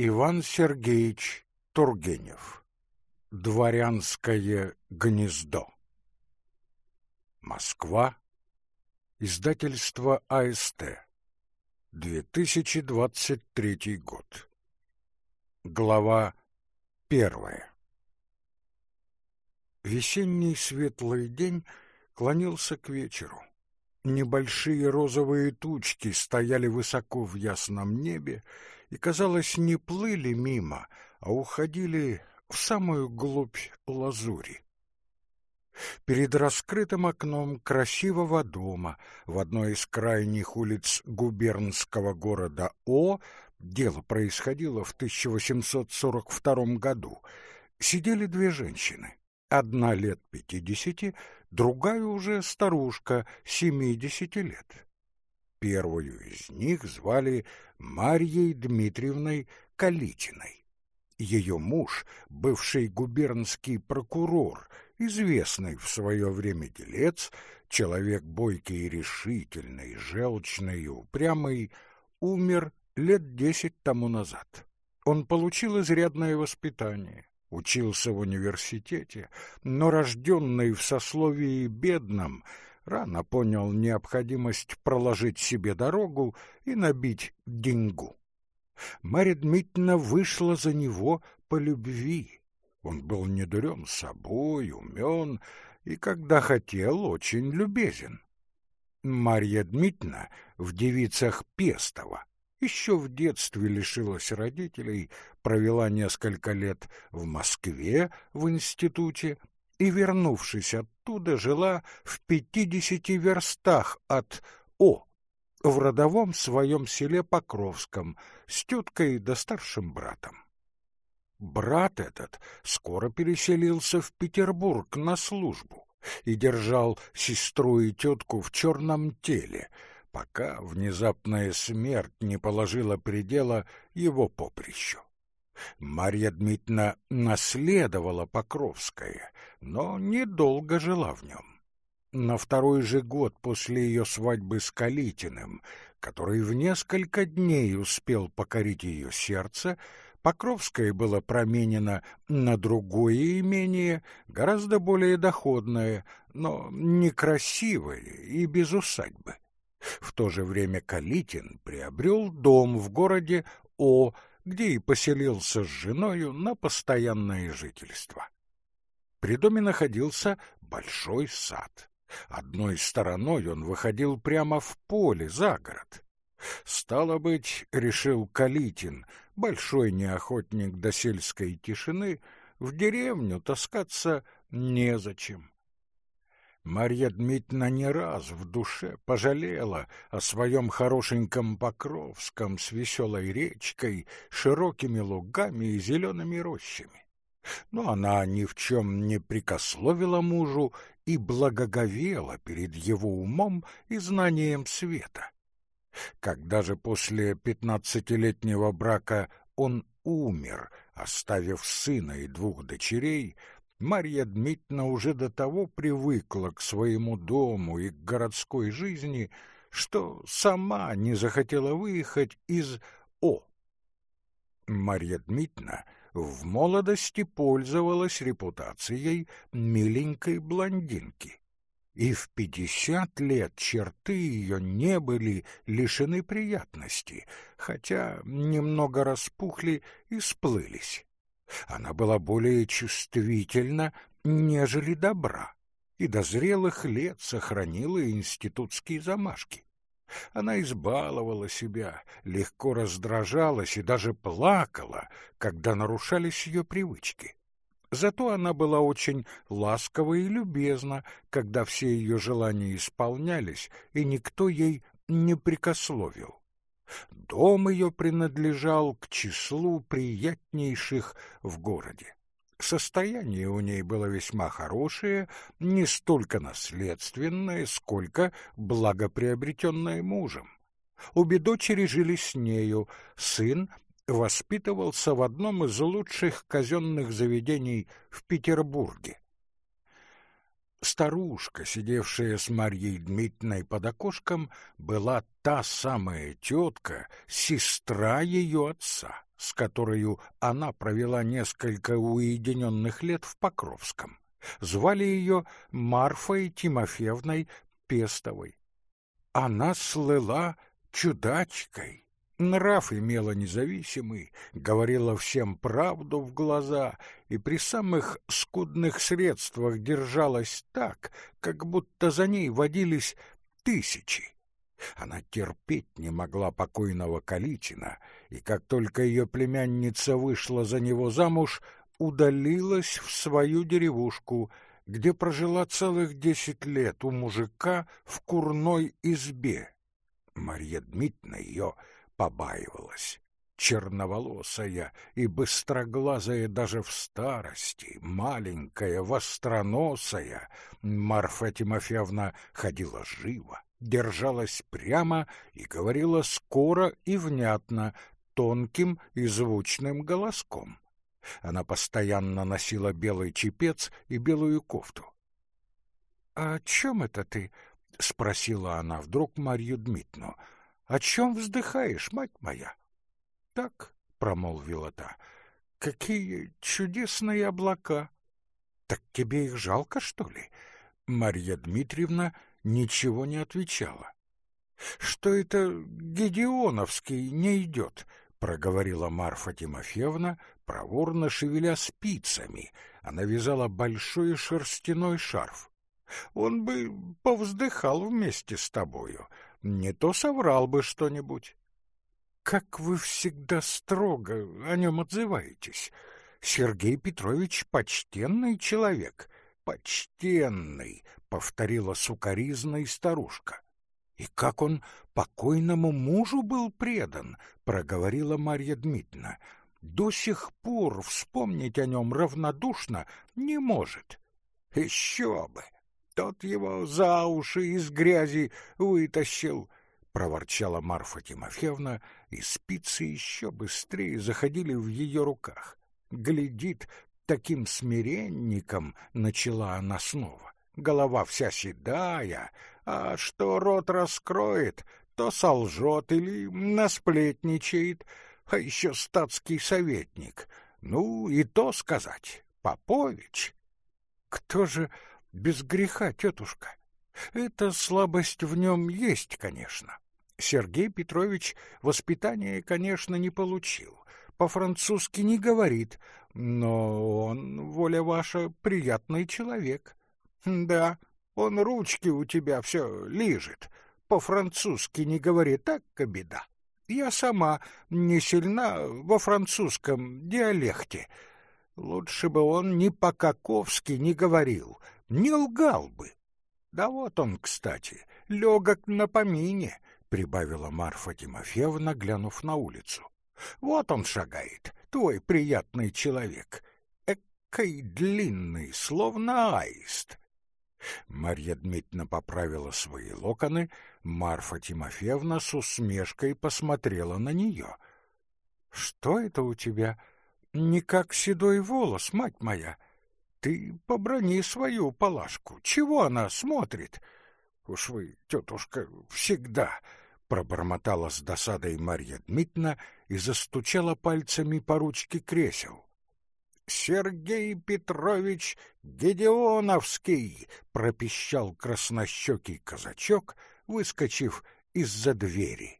Иван Сергеевич Тургенев. Дворянское гнездо. Москва. Издательство АСТ. 2023 год. Глава первая. Весенний светлый день клонился к вечеру. Небольшие розовые тучки стояли высоко в ясном небе и, казалось, не плыли мимо, а уходили в самую глубь лазури. Перед раскрытым окном красивого дома в одной из крайних улиц губернского города О, дело происходило в 1842 году, сидели две женщины. Одна лет пятидесяти, другая уже старушка, семидесяти лет. Первую из них звали Марьей Дмитриевной Калитиной. Ее муж, бывший губернский прокурор, известный в свое время делец, человек бойкий и решительный, желчный и упрямый, умер лет десять тому назад. Он получил изрядное воспитание, учился в университете, но рожденный в сословии бедном, рано понял необходимость проложить себе дорогу и набить деньгу. Марья Дмитриевна вышла за него по любви. Он был недурен собой, умен и, когда хотел, очень любезен. Марья Дмитриевна в девицах Пестова еще в детстве лишилась родителей, провела несколько лет в Москве в институте и, вернувшись оттуда, жила в пятидесяти верстах от О, в родовом своем селе Покровском, с теткой да старшим братом. Брат этот скоро переселился в Петербург на службу и держал сестру и тетку в черном теле, пока внезапная смерть не положила предела его поприщу. Марья Дмитриевна наследовала Покровское, но недолго жила в нем. На второй же год после ее свадьбы с Калитиным, который в несколько дней успел покорить ее сердце, Покровское было променено на другое имение, гораздо более доходное, но некрасивое и без усадьбы. В то же время Калитин приобрел дом в городе О, где и поселился с женою на постоянное жительство. При доме находился большой сад. Одной стороной он выходил прямо в поле, за город. Стало быть, решил Калитин, большой неохотник до сельской тишины, в деревню таскаться незачем. Марья Дмитриевна не раз в душе пожалела о своем хорошеньком Покровском с веселой речкой, широкими лугами и зелеными рощами. Но она ни в чем не прикословила мужу и благоговела перед его умом и знанием света. Когда же после пятнадцатилетнего брака он умер, оставив сына и двух дочерей, Марья Дмитриевна уже до того привыкла к своему дому и к городской жизни, что сама не захотела выехать из О. Марья Дмитриевна в молодости пользовалась репутацией миленькой блондинки, и в пятьдесят лет черты ее не были лишены приятности, хотя немного распухли и сплылись. Она была более чувствительна, нежели добра, и до зрелых лет сохранила институтские замашки. Она избаловала себя, легко раздражалась и даже плакала, когда нарушались ее привычки. Зато она была очень ласкова и любезна, когда все ее желания исполнялись, и никто ей не прикословил. Дом ее принадлежал к числу приятнейших в городе. Состояние у ней было весьма хорошее, не столько наследственное, сколько благоприобретенное мужем. Обе дочери жили с нею, сын воспитывался в одном из лучших казенных заведений в Петербурге. Старушка, сидевшая с Марьей Дмитриевной под окошком, была та самая тетка, сестра ее отца, с которой она провела несколько уединенных лет в Покровском. Звали ее Марфой Тимофеевной Пестовой. Она слыла чудачкой, Нрав имела независимый, говорила всем правду в глаза и при самых скудных средствах держалась так, как будто за ней водились тысячи. Она терпеть не могла покойного Калитина, и как только ее племянница вышла за него замуж, удалилась в свою деревушку, где прожила целых десять лет у мужика в курной избе. Марья Дмитриевна ее побаивалась. Черноволосая и быстроглазая даже в старости, маленькая, востроносая, Марфа Тимофеевна ходила живо, держалась прямо и говорила скоро и внятно, тонким и звучным голоском. Она постоянно носила белый чепец и белую кофту. — А о чем это ты? — спросила она вдруг Марью Дмитриевну. — о чем вздыхаешь, мать моя? — Так, — промолвила та, — какие чудесные облака! Так тебе их жалко, что ли? Марья Дмитриевна ничего не отвечала. — Что это Гедеоновский не идет? — проговорила Марфа Тимофеевна, проворно шевеля спицами. Она вязала большой шерстяной шарф. — Он бы повздыхал вместе с тобою, не то соврал бы что-нибудь. Как вы всегда строго о нем отзываетесь. Сергей Петрович почтенный человек. Почтенный, повторила сукаризная старушка. И как он покойному мужу был предан, проговорила Марья Дмитриевна. До сих пор вспомнить о нем равнодушно не может. Еще бы! Тот его за уши из грязи вытащил, — проворчала Марфа Тимофеевна, и спицы еще быстрее заходили в ее руках. Глядит, таким смиренником начала она снова. Голова вся седая, а что рот раскроет, то солжет или насплетничает, а еще статский советник. Ну, и то сказать, Попович. Кто же без греха, тетушка. Эта слабость в нем есть, конечно. Сергей Петрович воспитания, конечно, не получил. По-французски не говорит, но он, воля ваша, приятный человек. Да, он ручки у тебя все лижет. По-французски не говорит, так беда. Я сама не сильна во французском диалекте. Лучше бы он ни по-каковски не говорил — не лгал бы. Да вот он, кстати, легок на помине, — прибавила Марфа Тимофеевна, глянув на улицу. Вот он шагает, твой приятный человек. Экой длинный, словно аист. Марья Дмитриевна поправила свои локоны, Марфа Тимофеевна с усмешкой посмотрела на нее. — Что это у тебя? Не как седой волос, мать моя. — ты поброни свою палашку. Чего она смотрит? Уж вы, тетушка, всегда... Пробормотала с досадой Марья Дмитриевна и застучала пальцами по ручке кресел. Сергей Петрович Гедеоновский, пропищал краснощекий казачок, выскочив из-за двери.